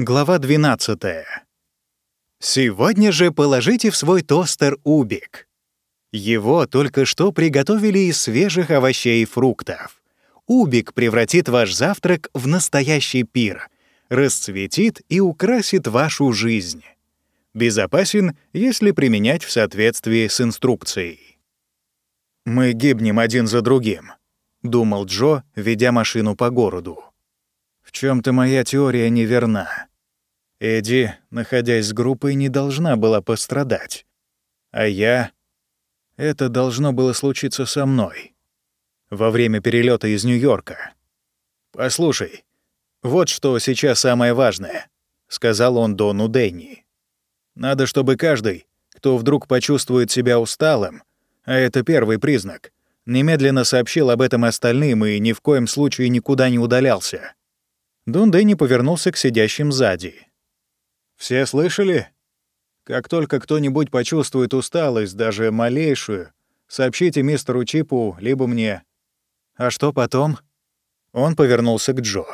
Глава 12. Сегодня же положите в свой тостер убик. Его только что приготовили из свежих овощей и фруктов. Убик превратит ваш завтрак в настоящий пир, расцветит и украсит вашу жизнь. Безопасен, если применять в соответствии с инструкцией. «Мы гибнем один за другим», — думал Джо, ведя машину по городу. В чем то моя теория неверна. Эдди, находясь с группой, не должна была пострадать. А я... Это должно было случиться со мной. Во время перелета из Нью-Йорка. «Послушай, вот что сейчас самое важное», — сказал он Дону Дэнни. «Надо, чтобы каждый, кто вдруг почувствует себя усталым, а это первый признак, немедленно сообщил об этом остальным и ни в коем случае никуда не удалялся». Дон Дэнни повернулся к сидящим сзади. Все слышали? Как только кто-нибудь почувствует усталость, даже малейшую, сообщите мистеру Чипу, либо мне. А что потом? Он повернулся к Джо.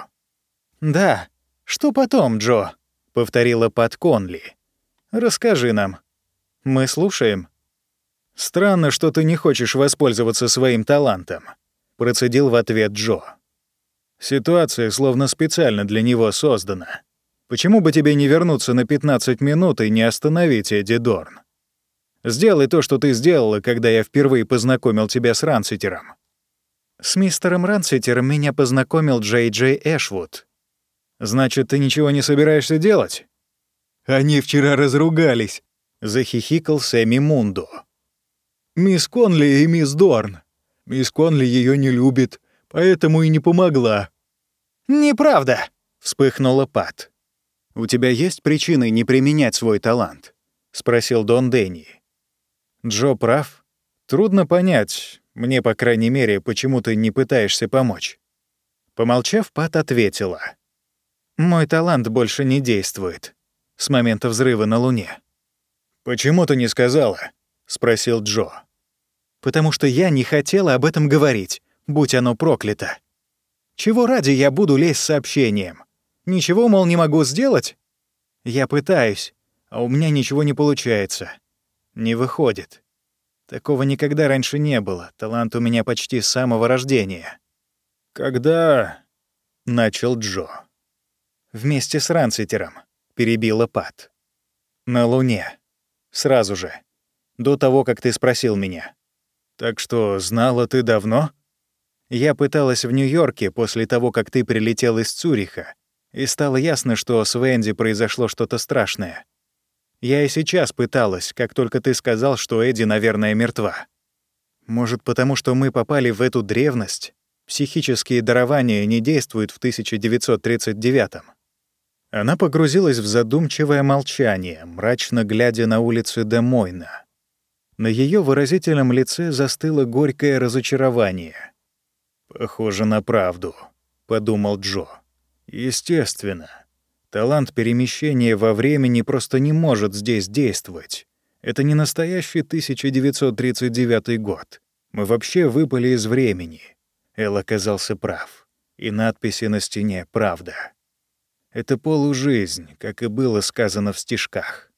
«Да, что потом, Джо?» — повторила Пат Конли. «Расскажи нам. Мы слушаем». «Странно, что ты не хочешь воспользоваться своим талантом», — процедил в ответ Джо. «Ситуация словно специально для него создана. Почему бы тебе не вернуться на 15 минут и не остановить Эдди Дорн? Сделай то, что ты сделала, когда я впервые познакомил тебя с Ранситером. С мистером Ранситером меня познакомил Джей Джей Эшвуд. Значит, ты ничего не собираешься делать? Они вчера разругались, захихикал Сэмми Мундо. Мисс Конли и мисс Дорн. Мисс Конли ее не любит, поэтому и не помогла. Неправда, вспыхнула Пат. «У тебя есть причины не применять свой талант?» — спросил Дон Дэнни. «Джо прав. Трудно понять, мне, по крайней мере, почему ты не пытаешься помочь». Помолчав, Пат ответила. «Мой талант больше не действует. С момента взрыва на Луне». «Почему ты не сказала?» — спросил Джо. «Потому что я не хотела об этом говорить, будь оно проклято. Чего ради я буду лезть с сообщением? Ничего, мол, не могу сделать? Я пытаюсь, а у меня ничего не получается. Не выходит. Такого никогда раньше не было. Талант у меня почти с самого рождения. «Когда...» — начал Джо. «Вместе с Ранситером», — перебила Пат. «На Луне. Сразу же. До того, как ты спросил меня. Так что, знала ты давно?» Я пыталась в Нью-Йорке после того, как ты прилетел из Цюриха, и стало ясно, что с Венди произошло что-то страшное. Я и сейчас пыталась, как только ты сказал, что Эдди, наверное, мертва. Может, потому что мы попали в эту древность? Психические дарования не действуют в 1939-м. Она погрузилась в задумчивое молчание, мрачно глядя на улицы Демойна. На ее выразительном лице застыло горькое разочарование. «Похоже на правду», — подумал Джо. Естественно. Талант перемещения во времени просто не может здесь действовать. Это не настоящий 1939 год. Мы вообще выпали из времени. Эл оказался прав. И надписи на стене «Правда». Это полужизнь, как и было сказано в стишках.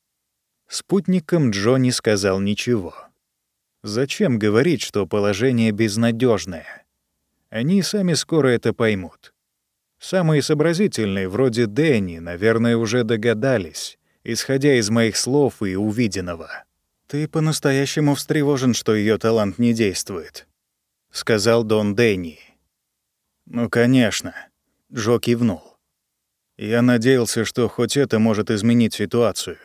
Спутникам Джо не сказал ничего. Зачем говорить, что положение безнадежное? Они сами скоро это поймут. Самые сообразительные, вроде Дэнни, наверное, уже догадались, исходя из моих слов и увиденного. «Ты по-настоящему встревожен, что ее талант не действует», — сказал Дон Дэнни. «Ну, конечно», — Джо кивнул. «Я надеялся, что хоть это может изменить ситуацию».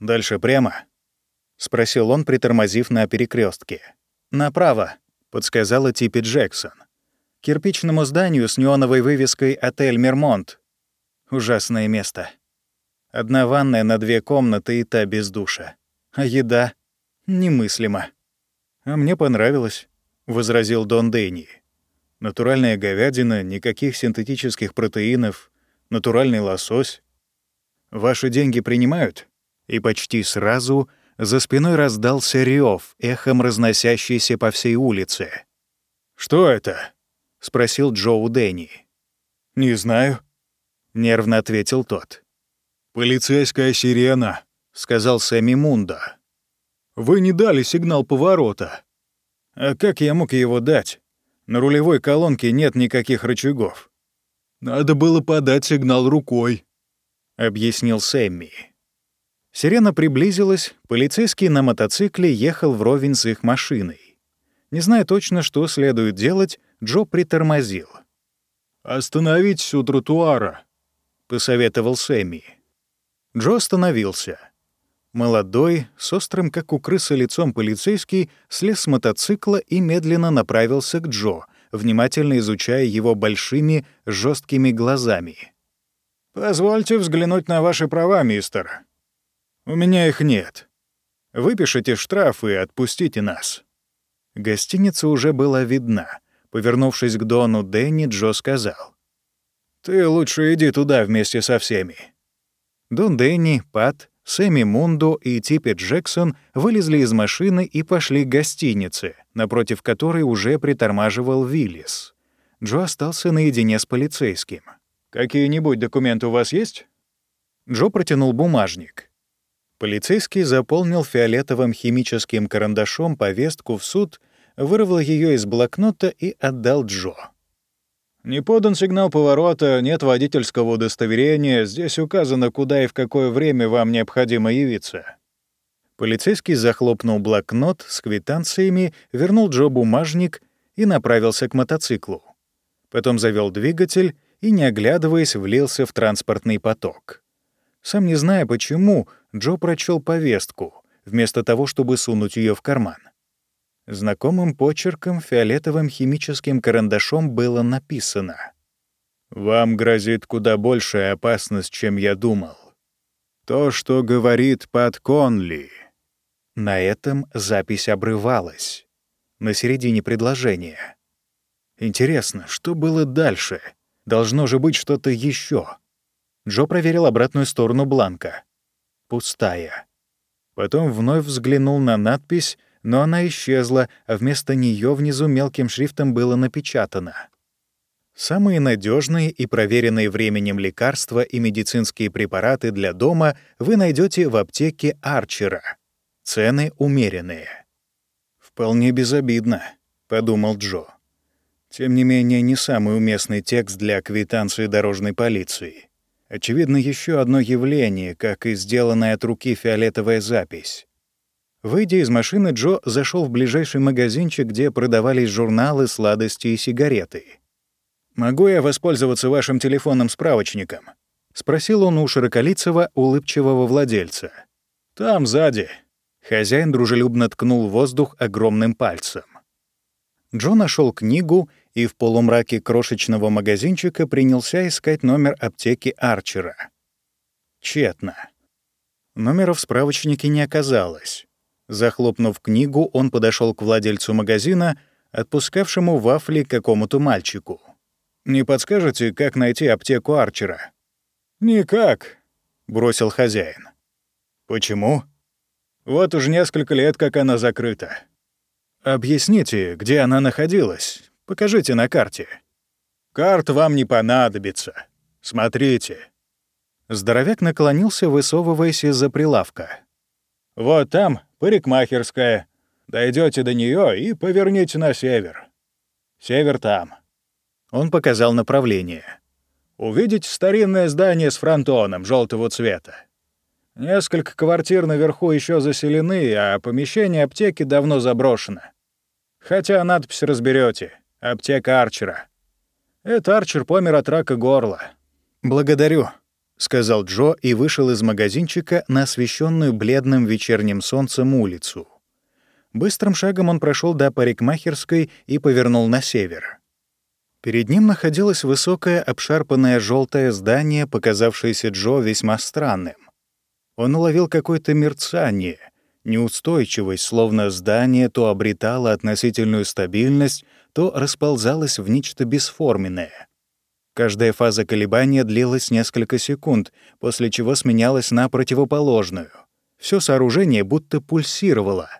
«Дальше прямо?» — спросил он, притормозив на перекрестке. «Направо», — подсказала Типи Джексон кирпичному зданию с неоновой вывеской «Отель Мермонт». Ужасное место. Одна ванная на две комнаты и та без душа. А еда немыслимо. «А мне понравилось», — возразил Дон Дэнни. «Натуральная говядина, никаких синтетических протеинов, натуральный лосось. Ваши деньги принимают?» И почти сразу за спиной раздался рев, эхом разносящийся по всей улице. «Что это?» — спросил Джоу Дэнни. «Не знаю». нервно ответил тот. «Полицейская сирена», — сказал Сэмми Мунда. «Вы не дали сигнал поворота». «А как я мог его дать? На рулевой колонке нет никаких рычагов». «Надо было подать сигнал рукой», — объяснил Сэмми. Сирена приблизилась, полицейский на мотоцикле ехал вровень с их машиной. Не зная точно, что следует делать, Джо притормозил. «Остановитесь у тротуара», — посоветовал Сэмми. Джо остановился. Молодой, с острым, как у крысы, лицом полицейский слез с мотоцикла и медленно направился к Джо, внимательно изучая его большими, жесткими глазами. «Позвольте взглянуть на ваши права, мистер. У меня их нет. Выпишите штраф и отпустите нас». Гостиница уже была видна. Повернувшись к Дону Дэнни, Джо сказал. «Ты лучше иди туда вместе со всеми». Дон Дэнни, Пат, Сэмми Мунду и Типпи Джексон вылезли из машины и пошли к гостинице, напротив которой уже притормаживал Виллис. Джо остался наедине с полицейским. «Какие-нибудь документы у вас есть?» Джо протянул бумажник. Полицейский заполнил фиолетовым химическим карандашом повестку в суд, вырвал ее из блокнота и отдал Джо. Не подан сигнал поворота, нет водительского удостоверения, здесь указано, куда и в какое время вам необходимо явиться». Полицейский захлопнул блокнот с квитанциями, вернул Джо бумажник и направился к мотоциклу. Потом завел двигатель и, не оглядываясь, влился в транспортный поток. Сам не зная почему, Джо прочел повестку, вместо того, чтобы сунуть ее в карман. Знакомым почерком фиолетовым химическим карандашом было написано «Вам грозит куда большая опасность, чем я думал. То, что говорит Пат Конли». На этом запись обрывалась. На середине предложения. Интересно, что было дальше? Должно же быть что-то еще. Джо проверил обратную сторону бланка. Пустая. Потом вновь взглянул на надпись но она исчезла, а вместо нее внизу мелким шрифтом было напечатано. Самые надежные и проверенные временем лекарства и медицинские препараты для дома вы найдете в аптеке Арчера. Цены умеренные. «Вполне безобидно», — подумал Джо. Тем не менее, не самый уместный текст для квитанции дорожной полиции. Очевидно, еще одно явление, как и сделанная от руки фиолетовая запись. Выйдя из машины, Джо зашел в ближайший магазинчик, где продавались журналы, сладости и сигареты. «Могу я воспользоваться вашим телефонным справочником?» — спросил он у широколицего, улыбчивого владельца. «Там, сзади». Хозяин дружелюбно ткнул воздух огромным пальцем. Джо нашел книгу и в полумраке крошечного магазинчика принялся искать номер аптеки Арчера. Тщетно. Номера в справочнике не оказалось. Захлопнув книгу, он подошел к владельцу магазина, отпускавшему вафли какому-то мальчику. «Не подскажете, как найти аптеку Арчера?» «Никак», — бросил хозяин. «Почему?» «Вот уже несколько лет, как она закрыта». «Объясните, где она находилась. Покажите на карте». «Карт вам не понадобится. Смотрите». Здоровяк наклонился, высовываясь из-за прилавка. «Вот там парикмахерская. Дойдете до нее и поверните на север. Север там. Он показал направление. Увидите старинное здание с фронтоном желтого цвета. Несколько квартир наверху еще заселены, а помещение аптеки давно заброшено. Хотя надпись разберете. Аптека Арчера. Это Арчер помер от рака горла. Благодарю. — сказал Джо и вышел из магазинчика на освещенную бледным вечерним солнцем улицу. Быстрым шагом он прошел до парикмахерской и повернул на север. Перед ним находилось высокое обшарпанное желтое здание, показавшееся Джо весьма странным. Он уловил какое-то мерцание, неустойчивость, словно здание то обретало относительную стабильность, то расползалось в нечто бесформенное. Каждая фаза колебания длилась несколько секунд, после чего сменялась на противоположную. Все сооружение будто пульсировало.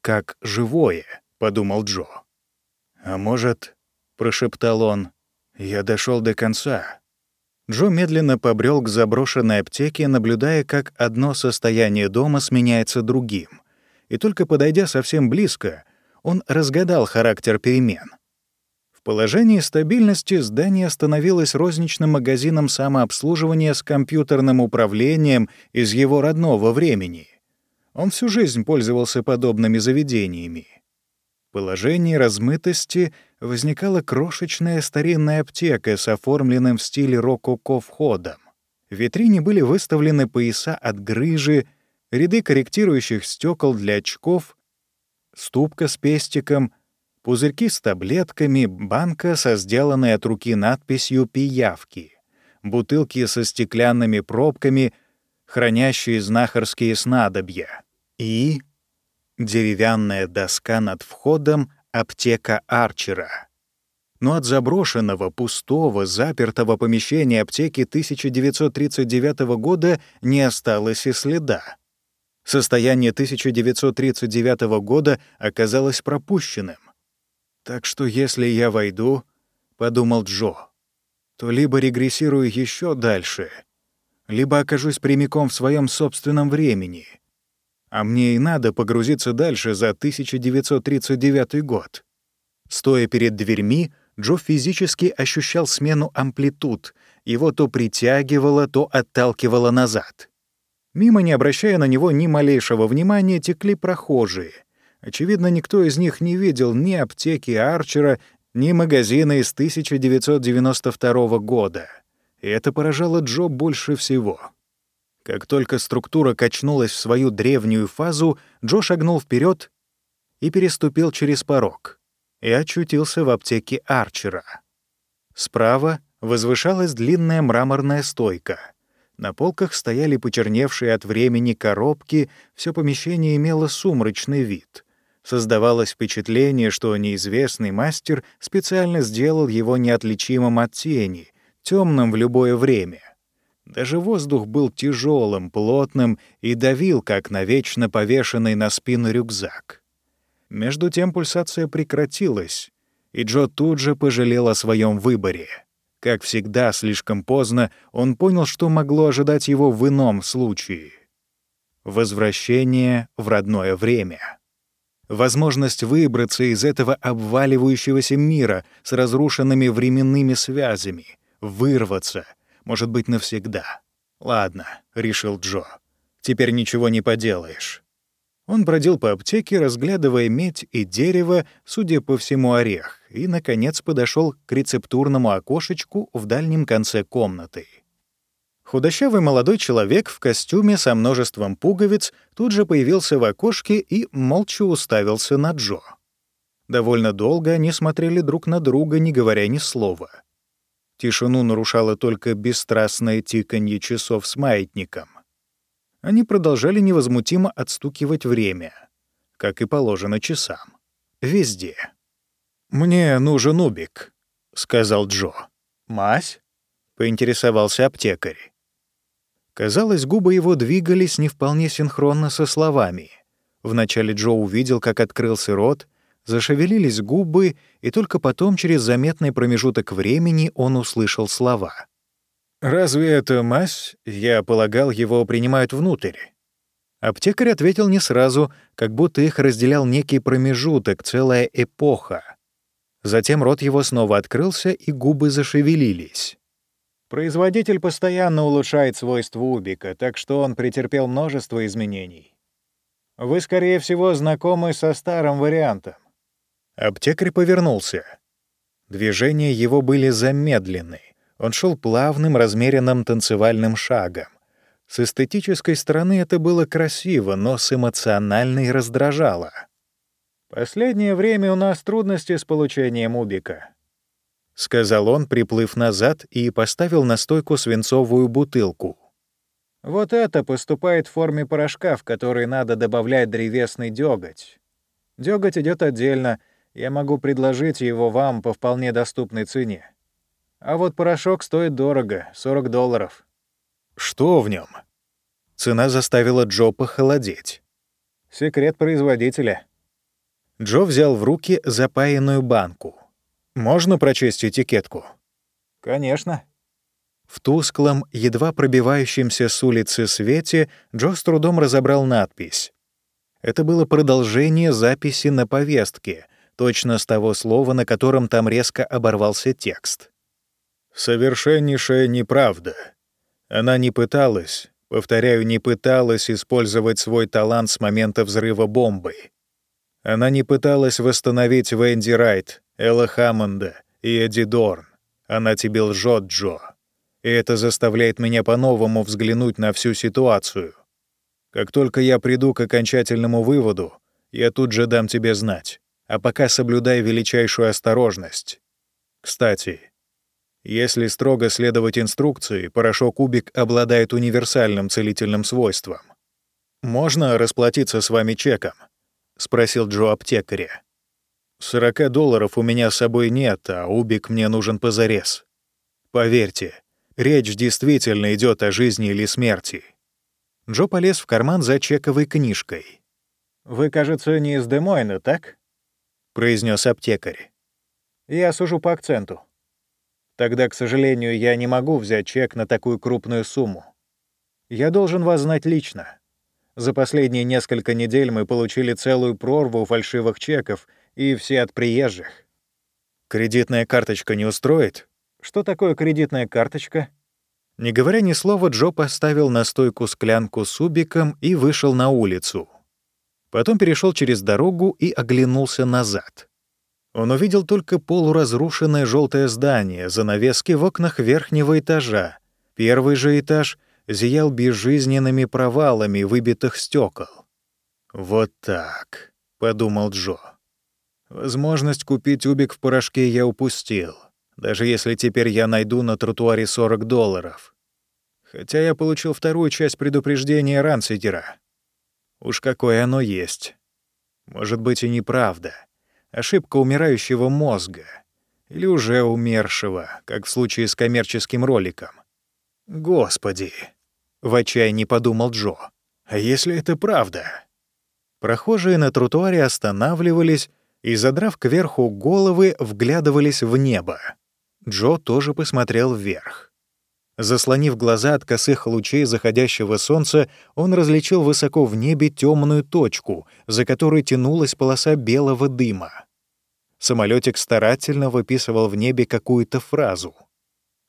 «Как живое», — подумал Джо. «А может, — прошептал он, — я дошел до конца». Джо медленно побрел к заброшенной аптеке, наблюдая, как одно состояние дома сменяется другим. И только подойдя совсем близко, он разгадал характер перемен. В положении стабильности здание становилось розничным магазином самообслуживания с компьютерным управлением из его родного времени. Он всю жизнь пользовался подобными заведениями. Положении размытости возникала крошечная старинная аптека с оформленным в стиле рококо входом. В витрине были выставлены пояса от грыжи, ряды корректирующих стекол для очков, ступка с пестиком, пузырьки с таблетками, банка со сделанной от руки надписью «Пиявки», бутылки со стеклянными пробками, хранящие знахарские снадобья, и деревянная доска над входом аптека Арчера. Но от заброшенного, пустого, запертого помещения аптеки 1939 года не осталось и следа. Состояние 1939 года оказалось пропущенным. «Так что если я войду, — подумал Джо, — то либо регрессирую еще дальше, либо окажусь прямиком в своем собственном времени — а мне и надо погрузиться дальше за 1939 год. Стоя перед дверьми, Джо физически ощущал смену амплитуд. Его то притягивало, то отталкивало назад. Мимо, не обращая на него ни малейшего внимания, текли прохожие. Очевидно, никто из них не видел ни аптеки Арчера, ни магазина из 1992 года. И это поражало Джо больше всего. Как только структура качнулась в свою древнюю фазу, Джо шагнул вперед и переступил через порог и очутился в аптеке Арчера. Справа возвышалась длинная мраморная стойка. На полках стояли почерневшие от времени коробки, все помещение имело сумрачный вид. Создавалось впечатление, что неизвестный мастер специально сделал его неотличимым от тени, темным в любое время. Даже воздух был тяжелым, плотным и давил, как на вечно повешенный на спину рюкзак. Между тем пульсация прекратилась, и Джо тут же пожалел о своем выборе. Как всегда, слишком поздно он понял, что могло ожидать его в ином случае. Возвращение в родное время. Возможность выбраться из этого обваливающегося мира с разрушенными временными связями, вырваться — может быть, навсегда. «Ладно», — решил Джо. «Теперь ничего не поделаешь». Он бродил по аптеке, разглядывая медь и дерево, судя по всему, орех, и, наконец, подошел к рецептурному окошечку в дальнем конце комнаты. Худощавый молодой человек в костюме со множеством пуговиц тут же появился в окошке и молча уставился на Джо. Довольно долго они смотрели друг на друга, не говоря ни слова. Тишину нарушало только бесстрастное тиканье часов с маятником. Они продолжали невозмутимо отстукивать время, как и положено часам. Везде. «Мне нужен убик», — сказал Джо. «Мась?» — поинтересовался аптекарь. Казалось, губы его двигались не вполне синхронно со словами. Вначале Джо увидел, как открылся рот, Зашевелились губы, и только потом, через заметный промежуток времени, он услышал слова. «Разве это мазь? Я полагал, его принимают внутрь». Аптекарь ответил не сразу, как будто их разделял некий промежуток, целая эпоха. Затем рот его снова открылся, и губы зашевелились. Производитель постоянно улучшает свойства убика, так что он претерпел множество изменений. Вы, скорее всего, знакомы со старым вариантом. Аптекарь повернулся. Движения его были замедлены. Он шел плавным, размеренным танцевальным шагом. С эстетической стороны это было красиво, но с эмоциональной раздражало. «Последнее время у нас трудности с получением убика», — сказал он, приплыв назад и поставил на стойку свинцовую бутылку. «Вот это поступает в форме порошка, в который надо добавлять древесный дёготь. Дёготь идет отдельно — я могу предложить его вам по вполне доступной цене. А вот порошок стоит дорого — 40 долларов. Что в нем? Цена заставила Джо похолодеть. Секрет производителя. Джо взял в руки запаянную банку. Можно прочесть этикетку? Конечно. В тусклом, едва пробивающемся с улицы свете Джо с трудом разобрал надпись. Это было продолжение записи на повестке, точно с того слова, на котором там резко оборвался текст. «Совершеннейшая неправда. Она не пыталась, повторяю, не пыталась использовать свой талант с момента взрыва бомбы. Она не пыталась восстановить Венди Райт, Элла Хаммонда и Эдди Дорн. Она тебе лжет, Джо. И это заставляет меня по-новому взглянуть на всю ситуацию. Как только я приду к окончательному выводу, я тут же дам тебе знать. А пока соблюдай величайшую осторожность. Кстати, если строго следовать инструкции, порошок-кубик обладает универсальным целительным свойством. «Можно расплатиться с вами чеком?» — спросил Джо аптекаря. «Сорока долларов у меня с собой нет, а убик мне нужен позарез. Поверьте, речь действительно идет о жизни или смерти». Джо полез в карман за чековой книжкой. «Вы, кажется, не из Демойна, так?» — произнес аптекарь. «Я сужу по акценту. Тогда, к сожалению, я не могу взять чек на такую крупную сумму. Я должен вас знать лично. За последние несколько недель мы получили целую прорву фальшивых чеков — и все от приезжих. Кредитная карточка не устроит? Что такое кредитная карточка? Не говоря ни слова, Джо поставил на стойку склянку с убиком и вышел на улицу. Потом перешел через дорогу и оглянулся назад. Он увидел только полуразрушенное желтое здание, занавески в окнах верхнего этажа. Первый же этаж зиял безжизненными провалами выбитых стекол. «Вот так», — подумал Джо. Возможность купить убик в порошке я упустил, даже если теперь я найду на тротуаре 40 долларов. Хотя я получил вторую часть предупреждения Ранситера. Уж какое оно есть. Может быть и неправда. Ошибка умирающего мозга. Или уже умершего, как в случае с коммерческим роликом. Господи! В отчаянии подумал Джо. А если это правда? Прохожие на тротуаре останавливались, и, задрав кверху головы, вглядывались в небо. Джо тоже посмотрел вверх. Заслонив глаза от косых лучей заходящего солнца, он различил высоко в небе темную точку, за которой тянулась полоса белого дыма. Самолетик старательно выписывал в небе какую-то фразу.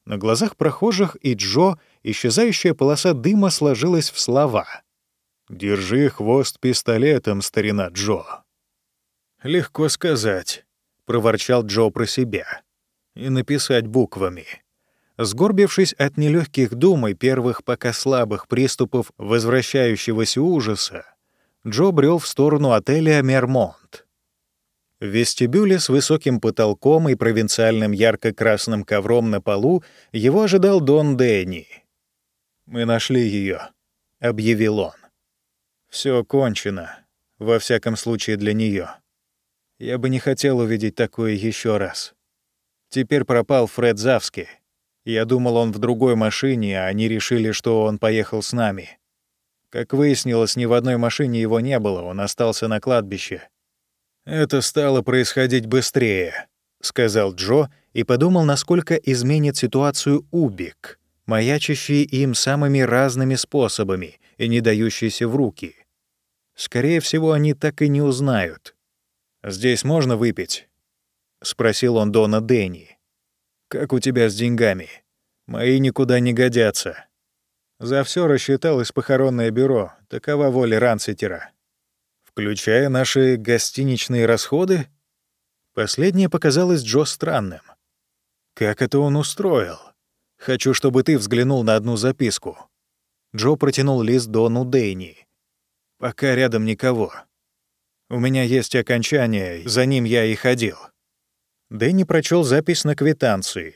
На глазах прохожих и Джо исчезающая полоса дыма сложилась в слова. «Держи хвост пистолетом, старина Джо». «Легко сказать», — проворчал Джо про себя. «И написать буквами». Сгорбившись от нелегких дум и первых пока слабых приступов возвращающегося ужаса, Джо брел в сторону отеля «Мермонт». В вестибюле с высоким потолком и провинциальным ярко-красным ковром на полу его ожидал Дон Дэнни. «Мы нашли ее, объявил он. Все кончено, во всяком случае для нее. Я бы не хотел увидеть такое еще раз. Теперь пропал Фред Завски. Я думал, он в другой машине, а они решили, что он поехал с нами. Как выяснилось, ни в одной машине его не было, он остался на кладбище. «Это стало происходить быстрее», — сказал Джо и подумал, насколько изменит ситуацию Убик, маячащий им самыми разными способами и не дающийся в руки. Скорее всего, они так и не узнают, «Здесь можно выпить?» — спросил он Дона Дэнни. «Как у тебя с деньгами? Мои никуда не годятся». За все рассчиталось похоронное бюро, такова воля Ранситера. Включая наши гостиничные расходы? Последнее показалось Джо странным. Как это он устроил? Хочу, чтобы ты взглянул на одну записку. Джо протянул лист Дону Дэйни. Пока рядом никого. У меня есть окончание, за ним я и ходил». Дэнни прочел запись на квитанции.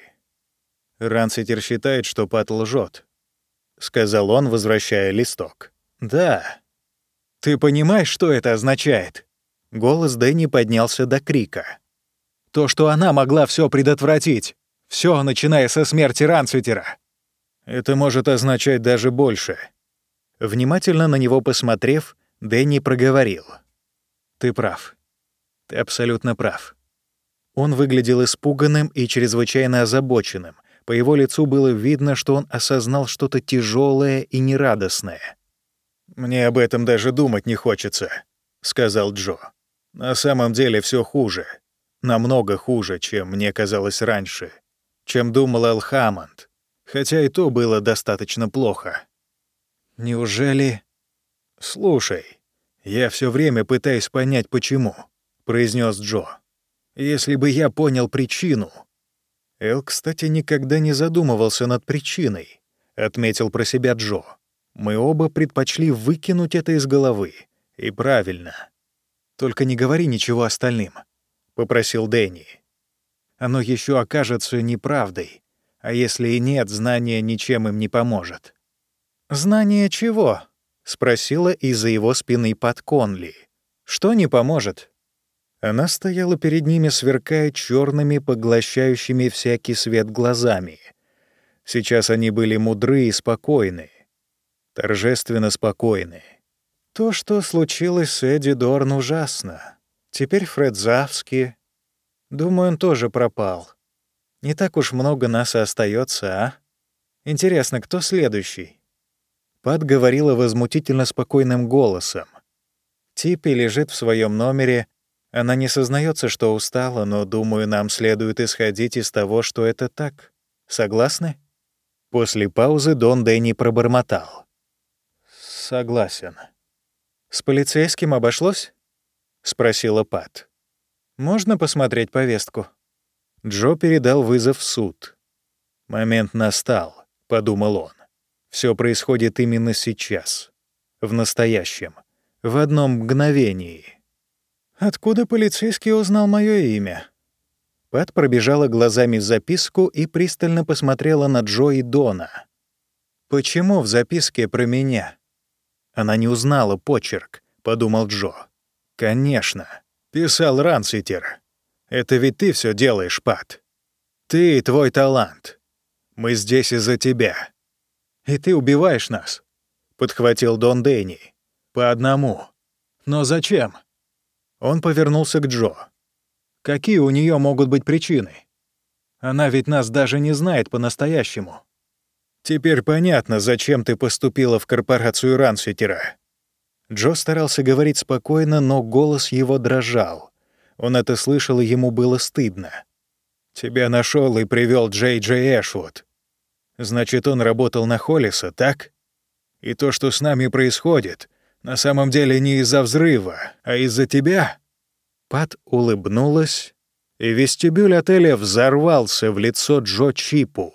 «Ранситер считает, что Пат лжет», — сказал он, возвращая листок. «Да». «Ты понимаешь, что это означает?» Голос Дэнни поднялся до крика. «То, что она могла все предотвратить. Все, начиная со смерти Рансвитера. Это может означать даже больше». Внимательно на него посмотрев, Дэнни проговорил — ты прав. Ты абсолютно прав. Он выглядел испуганным и чрезвычайно озабоченным, По его лицу было видно, что он осознал что-то тяжелое и нерадостное. «Мне об этом даже думать не хочется», — сказал Джо. «На самом деле все хуже. Намного хуже, чем мне казалось раньше. Чем думал Эл. Хотя и то было достаточно плохо». «Неужели...» «Слушай, я все время пытаюсь понять, почему», — произнес Джо. «Если бы я понял причину...» Эл, кстати, никогда не задумывался над причиной, отметил про себя Джо. Мы оба предпочли выкинуть это из головы. И правильно. Только не говори ничего остальным, попросил Дэнни. Оно еще окажется неправдой, а если и нет, знание ничем им не поможет. Знание чего? спросила из-за его спины под Конли. Что не поможет? Она стояла перед ними, сверкая черными, поглощающими всякий свет глазами. Сейчас они были мудры и спокойны, торжественно спокойны. То, что случилось с Эдди Дорн, ужасно. Теперь Фред Завски. Думаю, он тоже пропал. Не так уж много нас и остается, а? Интересно, кто следующий? Пат говорила возмутительно спокойным голосом. Типи лежит в своем номере, она не сознается, что устала, но, думаю, нам следует исходить из того, что это так. Согласны?» После паузы Дон Дэнни пробормотал. «Согласен». «С полицейским обошлось?» — спросила Пат. «Можно посмотреть повестку?» Джо передал вызов в суд. «Момент настал», — подумал он. Все происходит именно сейчас, в настоящем, в одном мгновении». «Откуда полицейский узнал мое имя?» Пат пробежала глазами записку и пристально посмотрела на Джо и Дона. «Почему в записке про меня?» Она не узнала почерк, — подумал Джо. «Конечно. Писал Ранситер. Это ведь ты все делаешь, Пат. Ты и твой талант. Мы здесь из-за тебя. И ты убиваешь нас», — подхватил Дон Дэнни. «По одному. Но зачем?» Он повернулся к Джо. «Какие у нее могут быть причины? Она ведь нас даже не знает по-настоящему». «Теперь понятно, зачем ты поступила в корпорацию Ранситера». Джо старался говорить спокойно, но голос его дрожал. Он это слышал, и ему было стыдно. «Тебя нашел и привел Джей Джей Эшвуд. Значит, он работал на Холлиса, так? И то, что с нами происходит, на самом деле не из-за взрыва, а из-за тебя». Пат улыбнулась, и вестибюль отеля взорвался в лицо Джо Чипу.